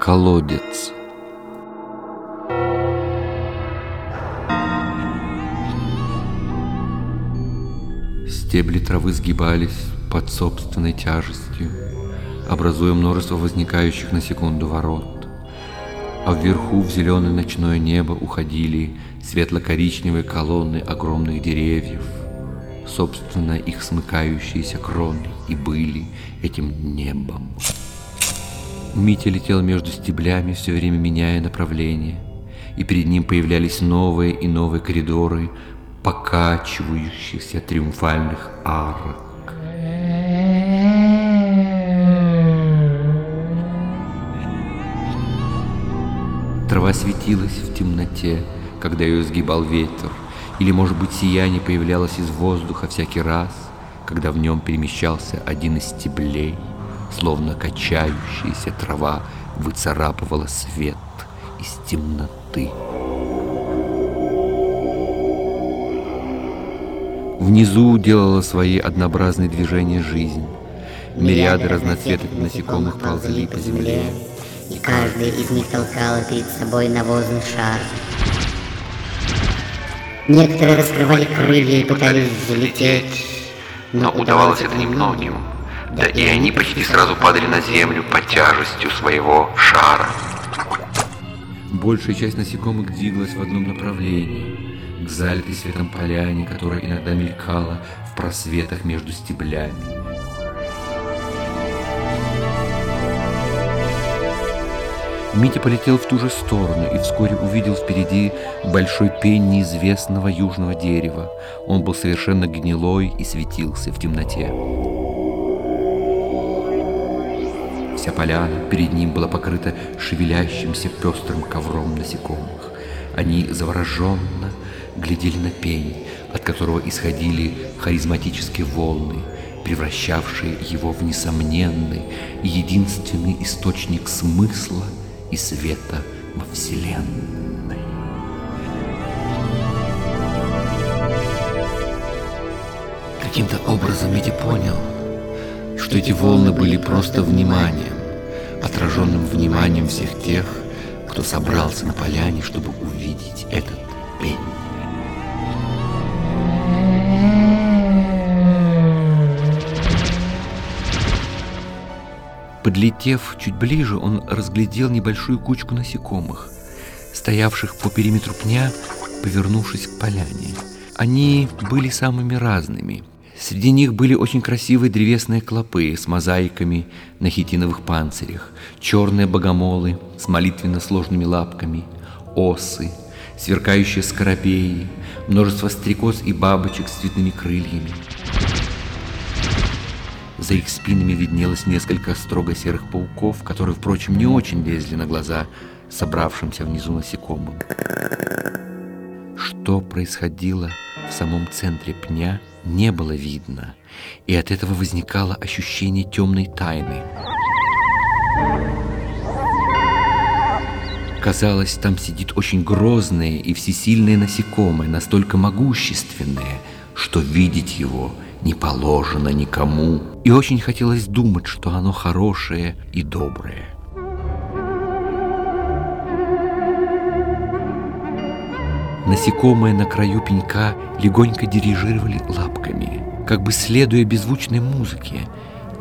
Колодец. Стебли травы сгибались под собственной тяжестью, образуя множество возникающих на секунду ворот. А вверху в зеленое ночное небо уходили светло-коричневые колонны огромных деревьев. Собственно, их смыкающиеся кроны и были этим небом. Митя летел между стеблями, все время меняя направление, и перед ним появлялись новые и новые коридоры покачивающихся триумфальных арок. Трава светилась в темноте, когда ее сгибал ветер, или, может быть, сияние появлялось из воздуха всякий раз, когда в нем перемещался один из стеблей – словно качающаяся трава выцарапывала свет из темноты. Внизу делала свои однообразные движения жизнь. Мириады разноцветных насекомых ползли по земле, и каждый из них толкала перед собой навозный шар. Некоторые раскрывали крылья и пытались взлететь, но удавалось это немногим. Да и они почти сразу падали на землю под тяжестью своего шара. Большая часть насекомых двигалась в одном направлении, к залитой светом поляне, которая иногда мелькала в просветах между стеблями. Митя полетел в ту же сторону и вскоре увидел впереди большой пень неизвестного южного дерева. Он был совершенно гнилой и светился в темноте. Вся поляна перед ним была покрыта шевелящимся пестрым ковром насекомых. Они завороженно глядели на пень, от которого исходили харизматические волны, превращавшие его в несомненный и единственный источник смысла и света во Вселенной. Каким-то образом Митя понял, что эти волны были просто вниманием, отраженным вниманием всех тех, кто собрался на поляне, чтобы увидеть этот пень. Подлетев чуть ближе, он разглядел небольшую кучку насекомых, стоявших по периметру пня, повернувшись к поляне. Они были самыми разными – Среди них были очень красивые древесные клопы с мозаиками на хитиновых панцирях, черные богомолы с молитвенно сложными лапками, осы, сверкающие скоробеи, множество стрекоз и бабочек с цветными крыльями. За их спинами виднелось несколько строго серых пауков, которые, впрочем, не очень лезли на глаза собравшимся внизу насекомым. Что происходило в самом центре пня, не было видно, и от этого возникало ощущение темной тайны. Казалось, там сидит очень грозное и всесильное насекомое, настолько могущественное, что видеть его не положено никому. И очень хотелось думать, что оно хорошее и доброе. Насекомые на краю пенька легонько дирижировали лапками, как бы следуя беззвучной музыке,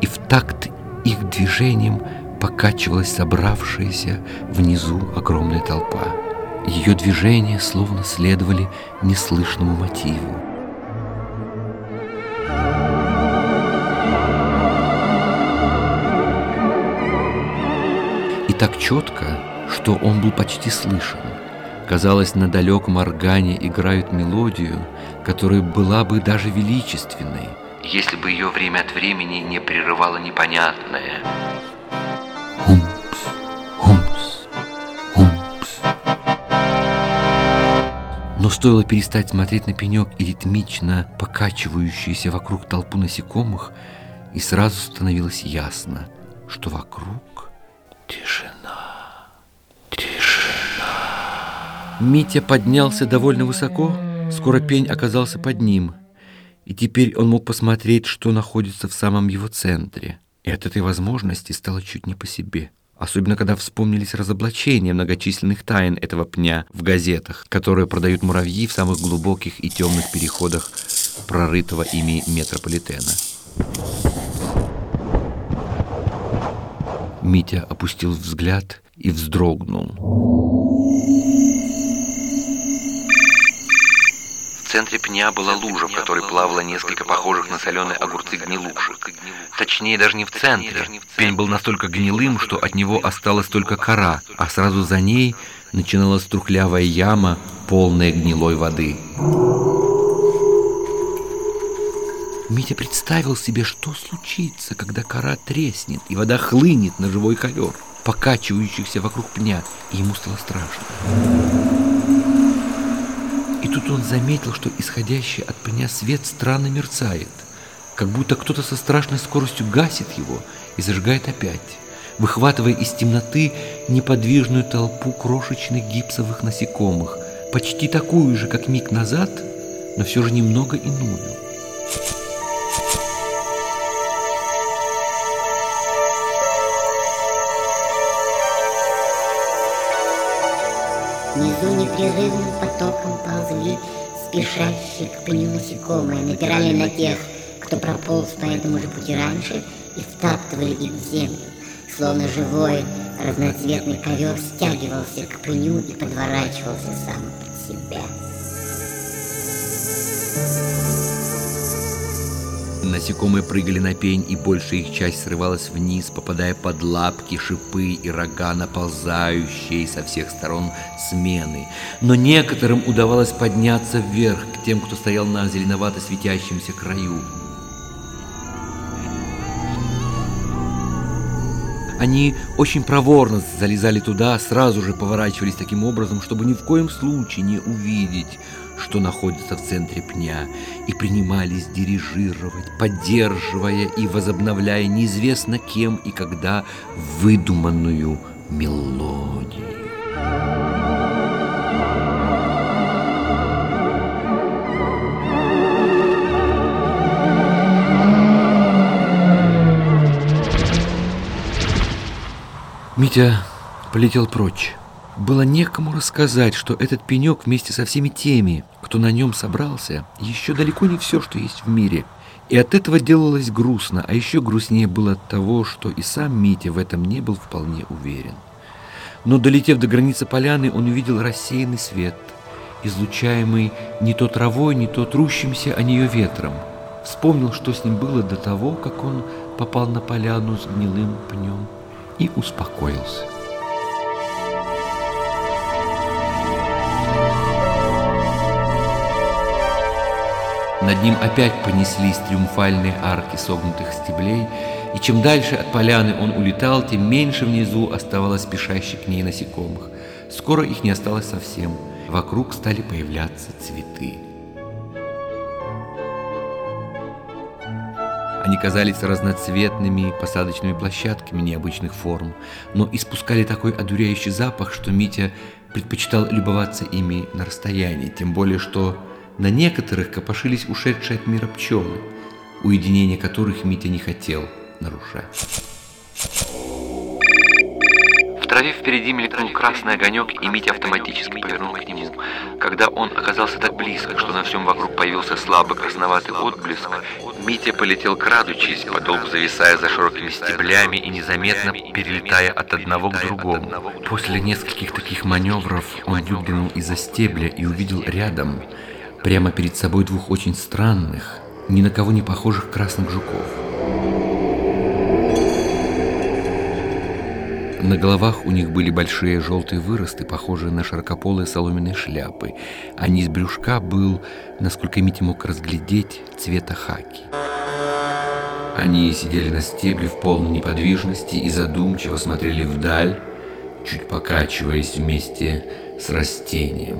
и в такт их движением покачивалась собравшаяся внизу огромная толпа. Ее движения словно следовали неслышному мотиву. И так четко, что он был почти слышен. Казалось, на далеком органе играют мелодию, которая была бы даже величественной, если бы ее время от времени не прерывало непонятное. Хумпс, хумпс, хумпс. Но стоило перестать смотреть на пенек и ритмично покачивающуюся вокруг толпу насекомых, и сразу становилось ясно, что вокруг тишина. Митя поднялся довольно высоко, скоро пень оказался под ним, и теперь он мог посмотреть, что находится в самом его центре. И от этой возможности стало чуть не по себе. Особенно, когда вспомнились разоблачения многочисленных тайн этого пня в газетах, которые продают муравьи в самых глубоких и темных переходах прорытого ими метрополитена. Митя опустил взгляд и вздрогнул. В центре пня была лужа, в которой плавало несколько похожих на соленые огурцы гнилушек. Точнее, даже не в центре. Пень был настолько гнилым, что от него осталась только кора, а сразу за ней начиналась трухлявая яма, полная гнилой воды. Митя представил себе, что случится, когда кора треснет, и вода хлынет на живой ковер, покачивающихся вокруг пня, и ему стало страшно. И тут он заметил, что исходящий от пня свет странно мерцает, как будто кто-то со страшной скоростью гасит его и зажигает опять, выхватывая из темноты неподвижную толпу крошечных гипсовых насекомых, почти такую же, как миг назад, но все же немного иную. Внизу непрерывным потоком ползли спешащие к пню насекомые, напирали на тех, кто прополз по этому же пути раньше, и втаптывали их в землю. Словно живой, разноцветный ковер стягивался к пню и подворачивался сам под себя. Насекомые прыгали на пень, и большая их часть срывалась вниз, попадая под лапки, шипы и рога наползающие со всех сторон смены. Но некоторым удавалось подняться вверх, к тем, кто стоял на зеленовато светящемся краю. Они очень проворно залезали туда, сразу же поворачивались таким образом, чтобы ни в коем случае не увидеть, что находится в центре пня, и принимались дирижировать, поддерживая и возобновляя неизвестно кем и когда выдуманную мелодию. Митя полетел прочь. Было некому рассказать, что этот пенек вместе со всеми теми, кто на нем собрался, еще далеко не все, что есть в мире. И от этого делалось грустно, а еще грустнее было от того, что и сам Митя в этом не был вполне уверен. Но долетев до границы поляны, он увидел рассеянный свет, излучаемый не то травой, не то трущимся о нее ветром. Вспомнил, что с ним было до того, как он попал на поляну с гнилым пнем, и успокоился. Над ним опять понеслись триумфальные арки согнутых стеблей, и чем дальше от поляны он улетал, тем меньше внизу оставалось спешащих к ней насекомых. Скоро их не осталось совсем. Вокруг стали появляться цветы. Они казались разноцветными посадочными площадками необычных форм, но испускали такой одуряющий запах, что Митя предпочитал любоваться ими на расстоянии, тем более что на некоторых копошились ушедшие от мира пчелы, уединение которых Митя не хотел нарушать. Траве впереди мелькнул красный огонек, и Митя автоматически повернул к нему. Когда он оказался так близко, что на всем вокруг появился слабый красноватый отблеск, Митя полетел крадучись, подолгу зависая за широкими стеблями и незаметно перелетая от одного к другому. После нескольких таких маневров он выглянул из-за стебля и увидел рядом прямо перед собой двух очень странных, ни на кого не похожих красных жуков. На головах у них были большие желтые выросты, похожие на широкополые соломенные шляпы, а низ брюшка был, насколько Митя мог разглядеть, цвета хаки. Они сидели на стебле в полной неподвижности и задумчиво смотрели вдаль, чуть покачиваясь вместе с растением.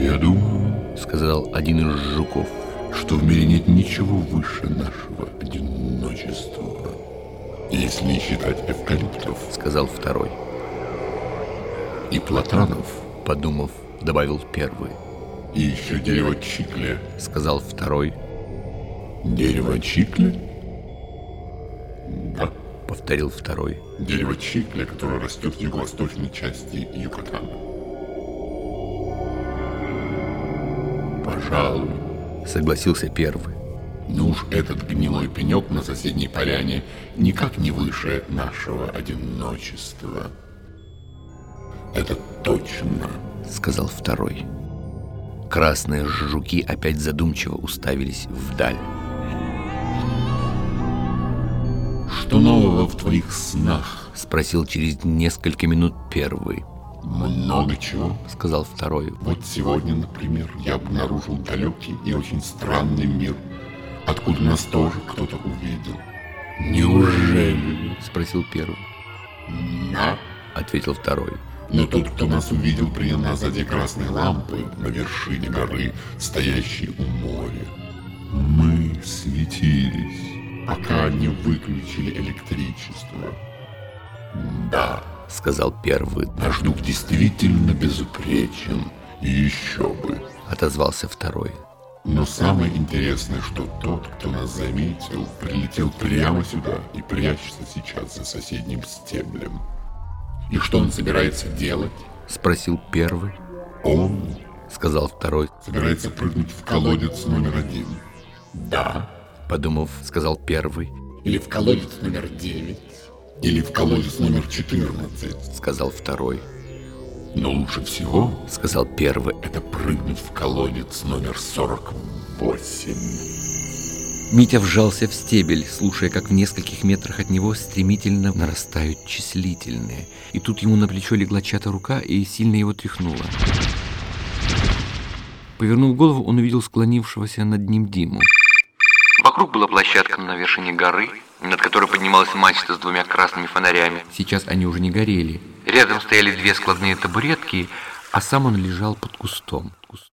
«Я думаю, — сказал один из жуков, — что в мире нет ничего выше нашего одиночества, если не считать эвкалиптов, — сказал второй. И платанов, — подумав, добавил первый. И еще дерево чикля, — сказал второй. Дерево чикли? Да, повторил второй. Дерево чикли, которое растет в юго-восточной части Юкатана. Пожалуй, согласился первый. Но уж этот гнилой пенек на соседней поляне никак не выше нашего одиночества. Это точно, сказал второй. Красные жуки опять задумчиво уставились вдаль. «Что нового в твоих снах?» — спросил через несколько минут первый. «Много чего», — сказал второй. «Вот сегодня, например, я обнаружил далекий и очень странный мир, откуда нас тоже кто-то увидел». «Неужели?» — спросил первый. «Да», — ответил второй. Но тот, кто нас увидел, принял нас сзади красной лампы на вершине горы, стоящей у моря. Мы светились, пока не выключили электричество. Да, сказал первый. Наш дух действительно безупречен. И еще бы. Отозвался второй. Но самое интересное, что тот, кто нас заметил, прилетел прямо сюда и прячется сейчас за соседним стеблем. И что он собирается делать? Спросил первый. Он, сказал второй, собирается прыгнуть в колодец номер один. Да, подумав, сказал первый. Или в колодец номер девять. Или в колодец номер 14, сказал второй. Но лучше всего, сказал первый, это прыгнуть в колодец номер 48. Митя вжался в стебель, слушая, как в нескольких метрах от него стремительно нарастают числительные. И тут ему на плечо легла чья-то рука и сильно его тряхнула. Повернув голову, он увидел склонившегося над ним Диму. Вокруг была площадка на вершине горы, над которой поднималась мачта с двумя красными фонарями. Сейчас они уже не горели. Рядом стояли две складные табуретки, а сам он лежал под кустом.